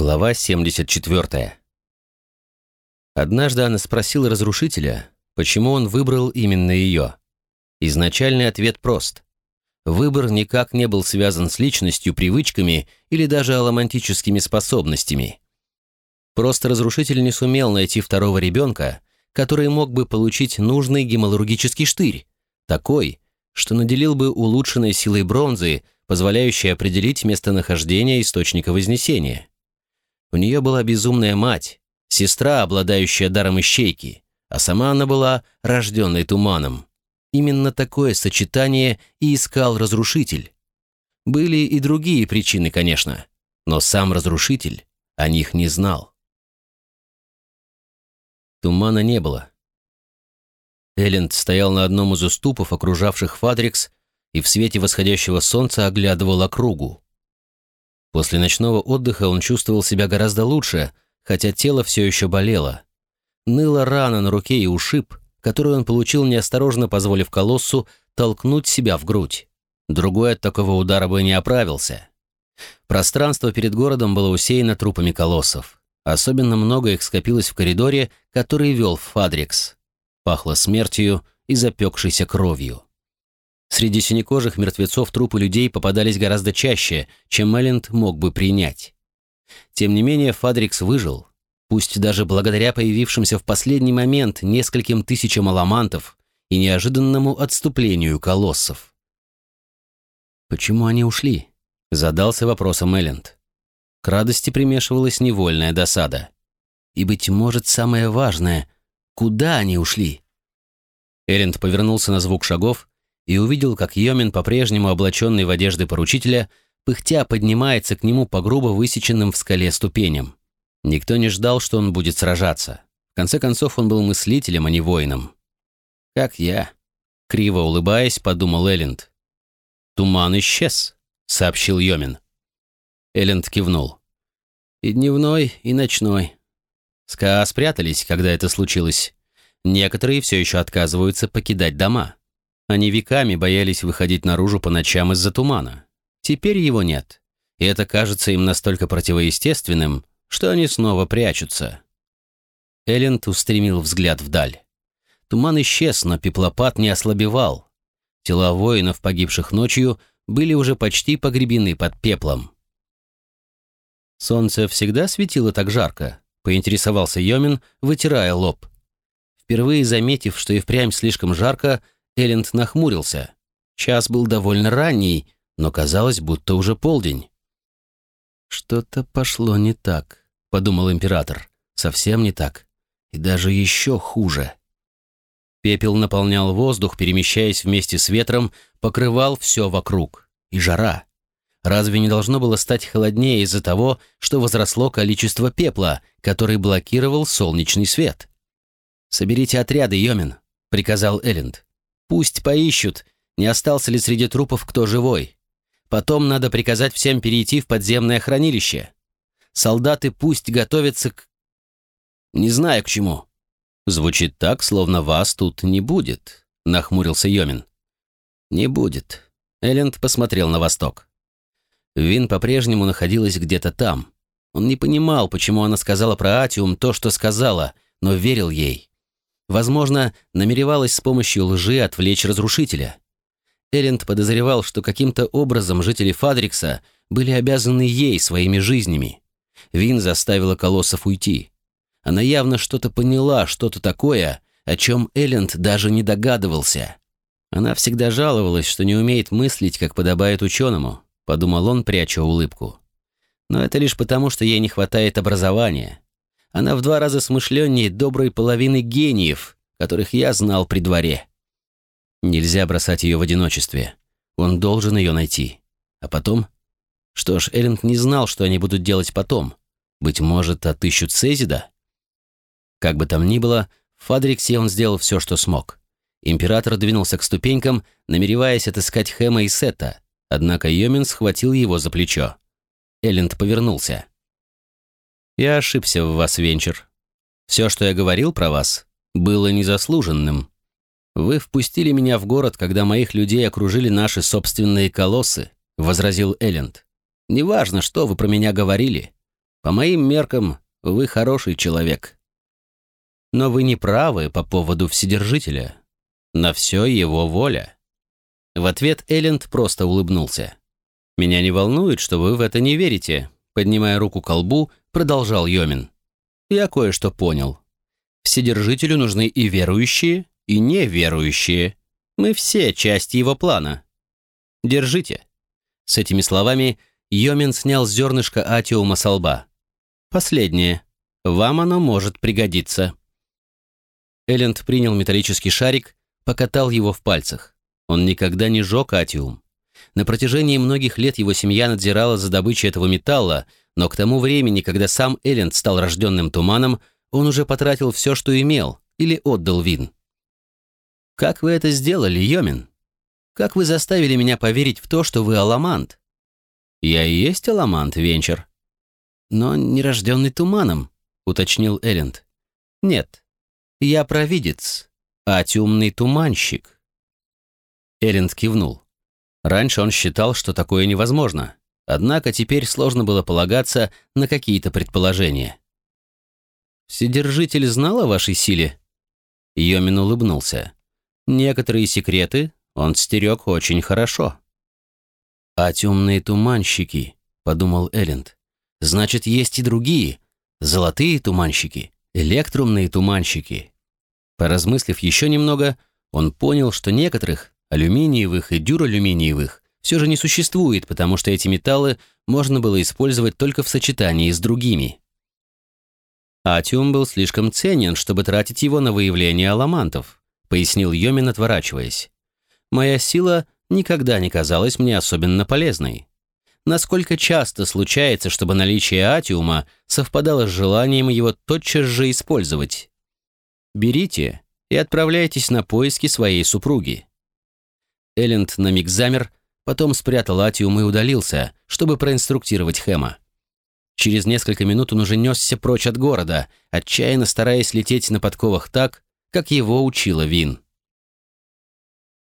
Глава 74. Однажды она спросила разрушителя, почему он выбрал именно ее. Изначальный ответ прост. Выбор никак не был связан с личностью, привычками или даже аломантическими способностями. Просто разрушитель не сумел найти второго ребенка, который мог бы получить нужный гемалургический штырь, такой, что наделил бы улучшенной силой бронзы, позволяющей определить местонахождение источника Вознесения. У нее была безумная мать, сестра, обладающая даром ищейки, а сама она была рожденной туманом. Именно такое сочетание и искал разрушитель. Были и другие причины, конечно, но сам разрушитель о них не знал. Тумана не было. Элленд стоял на одном из уступов, окружавших Фадрикс, и в свете восходящего солнца оглядывал округу. После ночного отдыха он чувствовал себя гораздо лучше, хотя тело все еще болело. Ныла рана на руке и ушиб, который он получил неосторожно, позволив колоссу толкнуть себя в грудь. Другой от такого удара бы не оправился. Пространство перед городом было усеяно трупами колоссов. Особенно много их скопилось в коридоре, который вел в Фадрикс. Пахло смертью и запекшейся кровью. Среди синекожих мертвецов трупы людей попадались гораздо чаще, чем Мелленд мог бы принять. Тем не менее, Фадрикс выжил, пусть даже благодаря появившимся в последний момент нескольким тысячам аламантов и неожиданному отступлению колоссов. «Почему они ушли?» — задался вопросом Элленд. К радости примешивалась невольная досада. И, быть может, самое важное — куда они ушли? Элленд повернулся на звук шагов и увидел, как Йомин, по-прежнему облаченный в одежды поручителя, пыхтя поднимается к нему по грубо высеченным в скале ступеням. Никто не ждал, что он будет сражаться. В конце концов, он был мыслителем, а не воином. «Как я», — криво улыбаясь, подумал Элленд. «Туман исчез», — сообщил Йомин. Элленд кивнул. «И дневной, и ночной. СКА спрятались, когда это случилось. Некоторые все еще отказываются покидать дома. Они веками боялись выходить наружу по ночам из-за тумана. Теперь его нет. И это кажется им настолько противоестественным, что они снова прячутся. Элленд устремил взгляд вдаль. Туман исчез, но пеплопад не ослабевал. Тела воинов, погибших ночью, были уже почти погребены под пеплом. «Солнце всегда светило так жарко?» — поинтересовался Йомин, вытирая лоб. Впервые заметив, что и впрямь слишком жарко, Элленд нахмурился. Час был довольно ранний, но казалось, будто уже полдень. «Что-то пошло не так», — подумал император. «Совсем не так. И даже еще хуже». Пепел наполнял воздух, перемещаясь вместе с ветром, покрывал все вокруг. И жара. Разве не должно было стать холоднее из-за того, что возросло количество пепла, который блокировал солнечный свет? «Соберите отряды, Йомин», — приказал Элленд. Пусть поищут, не остался ли среди трупов кто живой. Потом надо приказать всем перейти в подземное хранилище. Солдаты пусть готовятся к... Не знаю к чему. Звучит так, словно вас тут не будет, нахмурился Йомин. Не будет. Элленд посмотрел на восток. Вин по-прежнему находилась где-то там. Он не понимал, почему она сказала про Атиум то, что сказала, но верил ей. Возможно, намеревалась с помощью лжи отвлечь разрушителя. Элленд подозревал, что каким-то образом жители Фадрикса были обязаны ей своими жизнями. Вин заставила колоссов уйти. Она явно что-то поняла, что-то такое, о чем Элленд даже не догадывался. Она всегда жаловалась, что не умеет мыслить, как подобает ученому, подумал он, пряча улыбку. Но это лишь потому, что ей не хватает образования. Она в два раза смышленнее доброй половины гениев, которых я знал при дворе. Нельзя бросать ее в одиночестве. Он должен ее найти. А потом? Что ж, Элленд не знал, что они будут делать потом. Быть может, отыщут Сезида? Как бы там ни было, в Фадриксе он сделал все, что смог. Император двинулся к ступенькам, намереваясь отыскать Хэма и Сета, однако Йомин схватил его за плечо. Элленд повернулся. Я ошибся в вас, Венчер. Все, что я говорил про вас, было незаслуженным. Вы впустили меня в город, когда моих людей окружили наши собственные колоссы, возразил Элленд. Неважно, что вы про меня говорили. По моим меркам, вы хороший человек. Но вы не правы по поводу Вседержителя. На все его воля». В ответ Элленд просто улыбнулся. «Меня не волнует, что вы в это не верите», поднимая руку к колбу, продолжал Йомин. «Я кое-что понял. Вседержителю нужны и верующие, и неверующие. Мы все части его плана. Держите». С этими словами Йомин снял зернышко атиума со лба. «Последнее. Вам оно может пригодиться». Элленд принял металлический шарик, покатал его в пальцах. Он никогда не жег атиум. На протяжении многих лет его семья надзирала за добычей этого металла, но к тому времени, когда сам Элленд стал рожденным туманом, он уже потратил все, что имел, или отдал Вин. «Как вы это сделали, Йомин? Как вы заставили меня поверить в то, что вы аламант?» «Я и есть аламант, Венчер». «Но нерожденный туманом», — уточнил Элленд. «Нет, я провидец, атиумный туманщик». Элленд кивнул. Раньше он считал, что такое невозможно, однако теперь сложно было полагаться на какие-то предположения. «Вседержитель знал о вашей силе?» Йомин улыбнулся. «Некоторые секреты он стерег очень хорошо». «А темные туманщики», — подумал Элленд. «Значит, есть и другие. Золотые туманщики, электрумные туманщики». Поразмыслив еще немного, он понял, что некоторых, алюминиевых и дюралюминиевых, все же не существует, потому что эти металлы можно было использовать только в сочетании с другими. Атиум был слишком ценен, чтобы тратить его на выявление аламантов, пояснил Йомин, отворачиваясь. Моя сила никогда не казалась мне особенно полезной. Насколько часто случается, чтобы наличие атиума совпадало с желанием его тотчас же использовать? Берите и отправляйтесь на поиски своей супруги. Элленд на миг замер, потом спрятал атиум и удалился, чтобы проинструктировать Хэма. Через несколько минут он уже несся прочь от города, отчаянно стараясь лететь на подковах так, как его учила Вин.